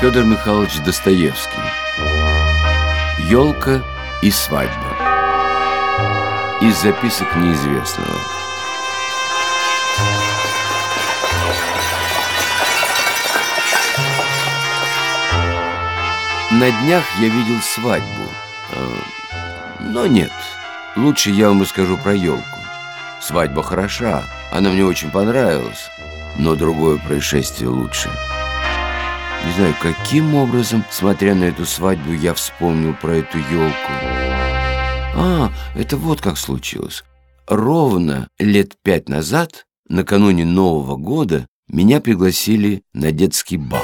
Федор Михайлович Достоевский. Елка и свадьба Из записок неизвестного. На днях я видел свадьбу. Э, Но нет, лучше я вам расскажу про елку Свадьба хороша, она мне очень понравилась Но другое происшествие лучше Не знаю, каким образом, смотря на эту свадьбу, я вспомнил про эту елку А, это вот как случилось. Ровно лет пять назад, накануне Нового года, меня пригласили на детский бал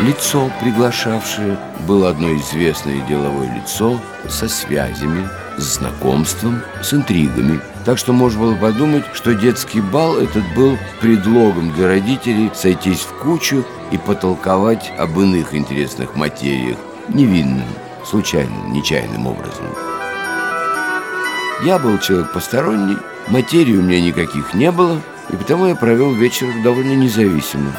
Лицо, приглашавшее, было одно известное деловое лицо со связями, с знакомством, с интригами. Так что можно было подумать, что детский бал этот был предлогом для родителей сойтись в кучу и потолковать об иных интересных материях, невинным, случайным, нечаянным образом. Я был человек посторонний, материи у меня никаких не было, и потому я провел вечер довольно независимо.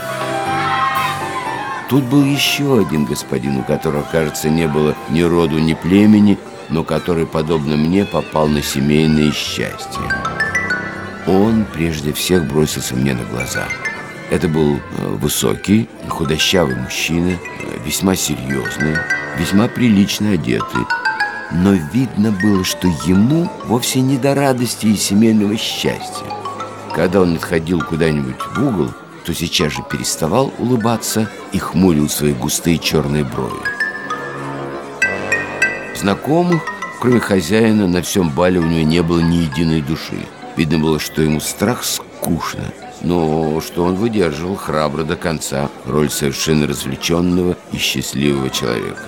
Тут был еще один господин, у которого, кажется, не было ни роду, ни племени, но который, подобно мне, попал на семейное счастье. Он прежде всех бросился мне на глаза. Это был э, высокий, худощавый мужчина, э, весьма серьезный, весьма прилично одетый. Но видно было, что ему вовсе не до радости и семейного счастья. Когда он отходил куда-нибудь в угол, то сейчас же переставал улыбаться и хмурил свои густые черные брови. Знакомых, кроме хозяина, на всем бале у него не было ни единой души. Видно было, что ему страх скучно, но что он выдерживал храбро до конца роль совершенно развлеченного и счастливого человека.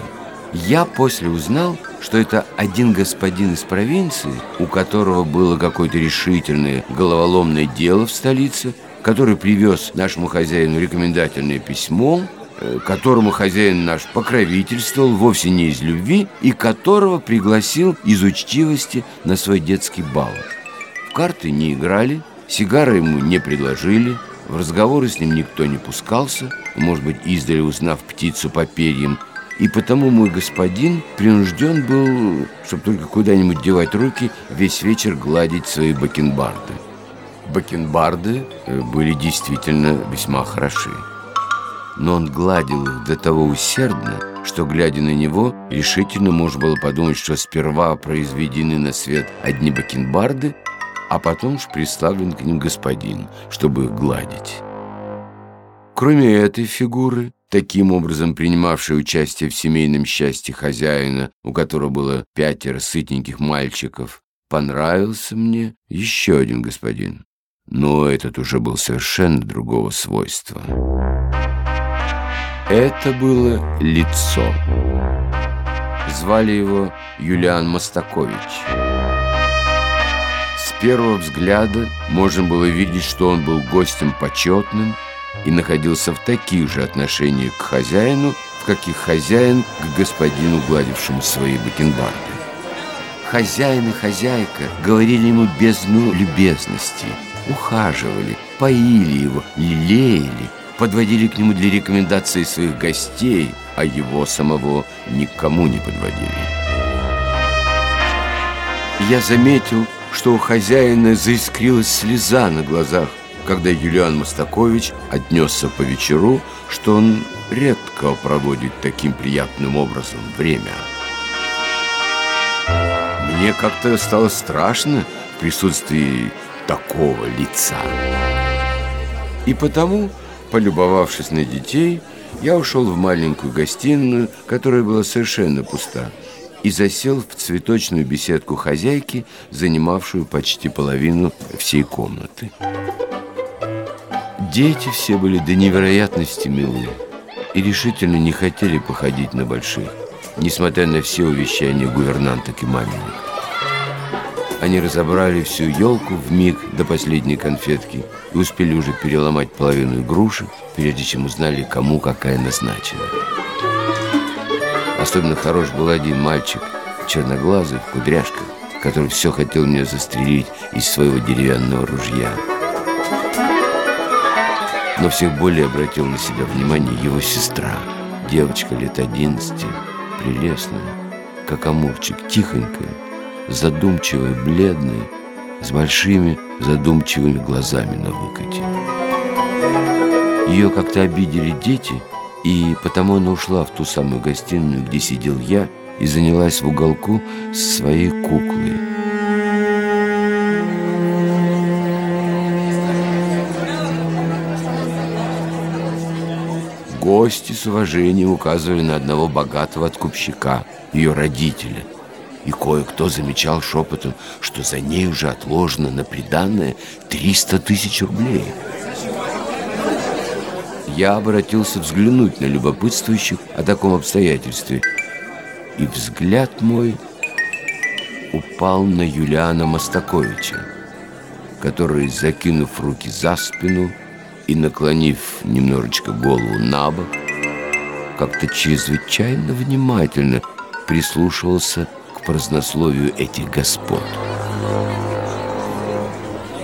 Я после узнал, что это один господин из провинции, у которого было какое-то решительное головоломное дело в столице, который привез нашему хозяину рекомендательное письмо, э, которому хозяин наш покровительствовал вовсе не из любви и которого пригласил из учтивости на свой детский бал. В карты не играли, сигары ему не предложили, в разговоры с ним никто не пускался, может быть, издали узнав птицу по перьям, и потому мой господин принужден был, чтобы только куда-нибудь девать руки, весь вечер гладить свои бакенбарды. Бакенбарды э, были действительно весьма хороши. Но он гладил их до того усердно, что, глядя на него, решительно можно было подумать, что сперва произведены на свет одни бакенбарды, а потом ж приставлен к ним господин, чтобы их гладить. Кроме этой фигуры, таким образом принимавшей участие в семейном счастье хозяина, у которого было пятеро сытненьких мальчиков, понравился мне еще один господин но этот уже был совершенно другого свойства. Это было лицо. Звали его Юлиан Мостакович. С первого взгляда можно было видеть, что он был гостем почетным и находился в таких же отношениях к хозяину, в каких хозяин к господину, гладившему свои бакенбарды. Хозяин и хозяйка говорили ему без ну любезности – ухаживали, поили его, лелеяли, подводили к нему для рекомендаций своих гостей, а его самого никому не подводили. Я заметил, что у хозяина заискрилась слеза на глазах, когда Юлиан Мостакович отнесся по вечеру, что он редко проводит таким приятным образом время. Мне как-то стало страшно в присутствии такого лица. И потому, полюбовавшись на детей, я ушел в маленькую гостиную, которая была совершенно пуста, и засел в цветочную беседку хозяйки, занимавшую почти половину всей комнаты. Дети все были до невероятности милы и решительно не хотели походить на больших, несмотря на все увещания гувернанток и маменек. Они разобрали всю елку в миг до последней конфетки и успели уже переломать половину игрушек, прежде чем узнали, кому какая назначена. Особенно хорош был один мальчик, черноглазый, в кудряшках, который все хотел меня застрелить из своего деревянного ружья. Но всех более обратил на себя внимание его сестра, девочка лет одиннадцати, прелестная, как амурчик, тихонькая, задумчивая, бледная, с большими задумчивыми глазами на выкате. Ее как-то обидели дети, и потому она ушла в ту самую гостиную, где сидел я, и занялась в уголку своей куклой. Гости с уважением указывали на одного богатого откупщика, ее родителя. И кое-кто замечал шепотом, что за ней уже отложено на приданное 300 тысяч рублей. Я обратился взглянуть на любопытствующих о таком обстоятельстве – и взгляд мой упал на Юлиана Мостаковича, который, закинув руки за спину и наклонив немножечко голову на бок, как-то чрезвычайно внимательно прислушивался к празднословию этих господ.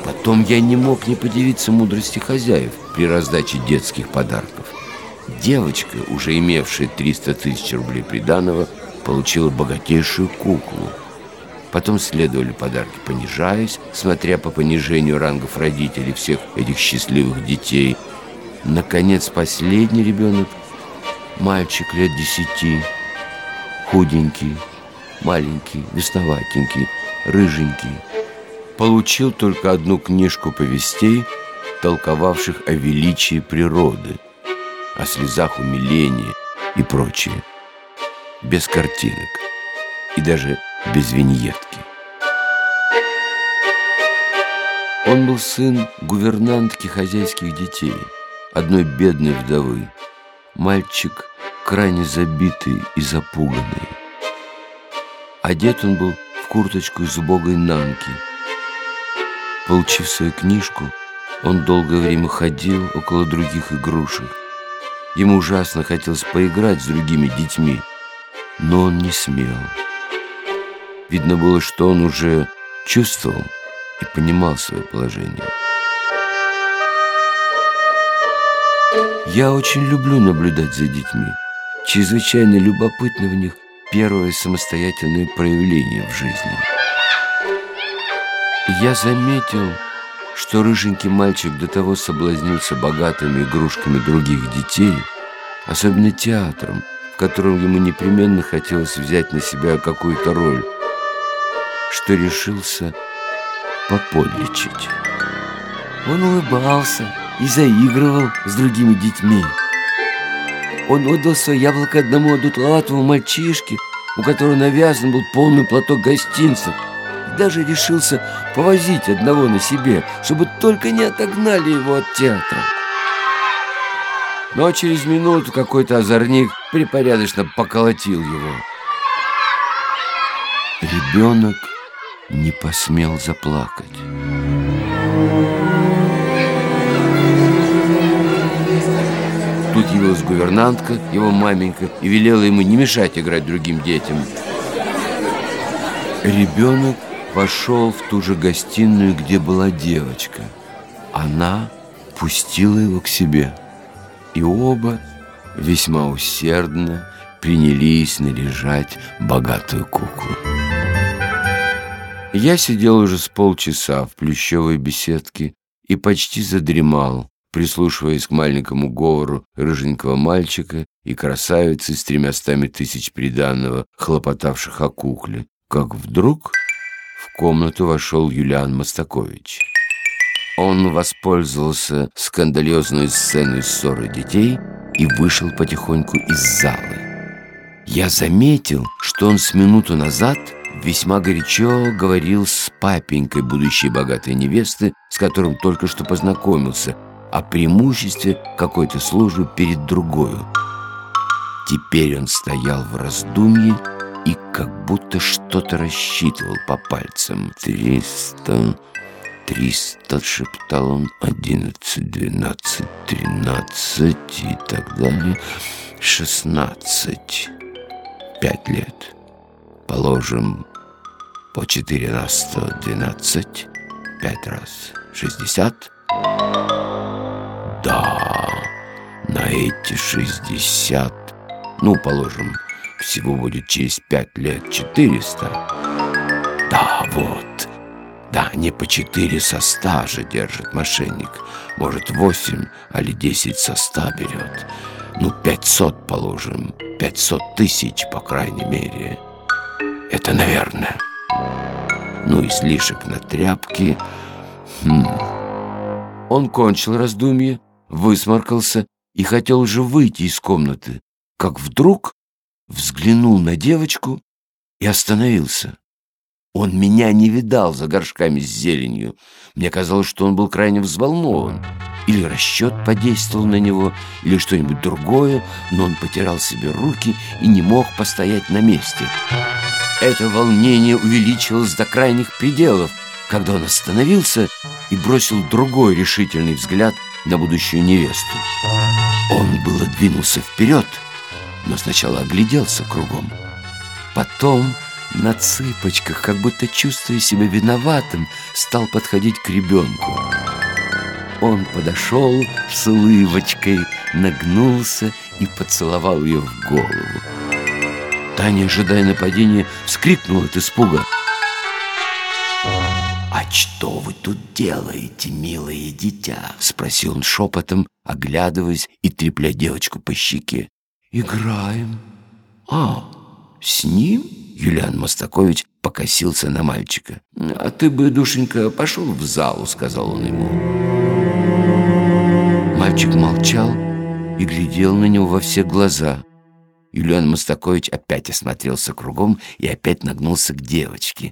Потом я не мог не подивиться мудрости хозяев при раздаче детских подарков. Девочка, уже имевшая 300 тысяч рублей приданого, получила богатейшую куклу. Потом следовали подарки, понижаясь, смотря по понижению рангов родителей всех этих счастливых детей. Наконец, последний ребенок, мальчик лет десяти, худенький, маленький, весноватенький, рыженький, получил только одну книжку повестей, толковавших о величии природы, о слезах умиления и прочее без картинок и даже без виньетки. Он был сын гувернантки хозяйских детей, одной бедной вдовы. Мальчик крайне забитый и запуганный. Одет он был в курточку из убогой нанки. Получив свою книжку, он долгое время ходил около других игрушек. Ему ужасно хотелось поиграть с другими детьми – но он не смел. Видно было, что он уже чувствовал и понимал свое положение. Я очень люблю наблюдать за детьми. Чрезвычайно любопытно в них первое самостоятельное проявление в жизни. Я заметил, что рыженький мальчик до того соблазнился богатыми игрушками других детей, особенно театром, в котором ему непременно хотелось взять на себя какую-то роль, что решился попольничать. Он улыбался и заигрывал с другими детьми. Он отдал свое яблоко одному одутловатому мальчишке, у которого навязан был полный платок гостинцев, и даже решился повозить одного на себе, чтобы только не отогнали его от театра. Но через минуту какой-то озорник припорядочно поколотил его. Ребенок не посмел заплакать. Тут явилась гувернантка, его маменька, и велела ему не мешать играть другим детям. Ребенок пошел в ту же гостиную, где была девочка. Она пустила его к себе и оба весьма усердно принялись наряжать богатую куклу. Я сидел уже с полчаса в плющевой беседке и почти задремал, прислушиваясь к маленькому говору рыженького мальчика и красавицы с тремястами тысяч приданного, хлопотавших о кукле, как вдруг в комнату вошел Юлиан Мостакович. Он воспользовался скандалезной сценой ссоры детей и вышел потихоньку из залы. Я заметил, что он с минуту назад весьма горячо говорил с папенькой будущей богатой невесты, с которым только что познакомился, о преимуществе какой-то службы перед другою. Теперь он стоял в раздумье и как будто что-то рассчитывал по пальцам. «Триста...» триста, шептал он, одиннадцать, двенадцать, тринадцать и так далее, шестнадцать, пять лет. Положим по четыре на сто двенадцать, пять раз шестьдесят. Да, на эти шестьдесят, ну, положим, всего будет через пять лет четыреста. Да, вот. Да, не по четыре со ста же держит мошенник. Может, восемь, али десять со ста берет. Ну, пятьсот, положим. Пятьсот тысяч, по крайней мере. Это, наверное. Ну, излишек на тряпки. Хм. Он кончил раздумье, высморкался и хотел уже выйти из комнаты, как вдруг взглянул на девочку и остановился. Он меня не видал за горшками с зеленью. Мне казалось, что он был крайне взволнован. Или расчет подействовал на него, или что-нибудь другое, но он потерял себе руки и не мог постоять на месте. Это волнение увеличилось до крайних пределов, когда он остановился и бросил другой решительный взгляд на будущую невесту. Он было двинулся вперед, но сначала огляделся кругом. Потом на цыпочках, как будто чувствуя себя виноватым, стал подходить к ребенку. Он подошел с улыбочкой, нагнулся и поцеловал ее в голову. Таня, ожидая нападения, вскрикнула от испуга. «А что вы тут делаете, милое дитя?» Спросил он шепотом, оглядываясь и трепля девочку по щеке. «Играем». «А, с ним?» Юлиан Мостакович покосился на мальчика. «А ты бы, душенька, пошел в зал», — сказал он ему. Мальчик молчал и глядел на него во все глаза. Юлиан Мостакович опять осмотрелся кругом и опять нагнулся к девочке.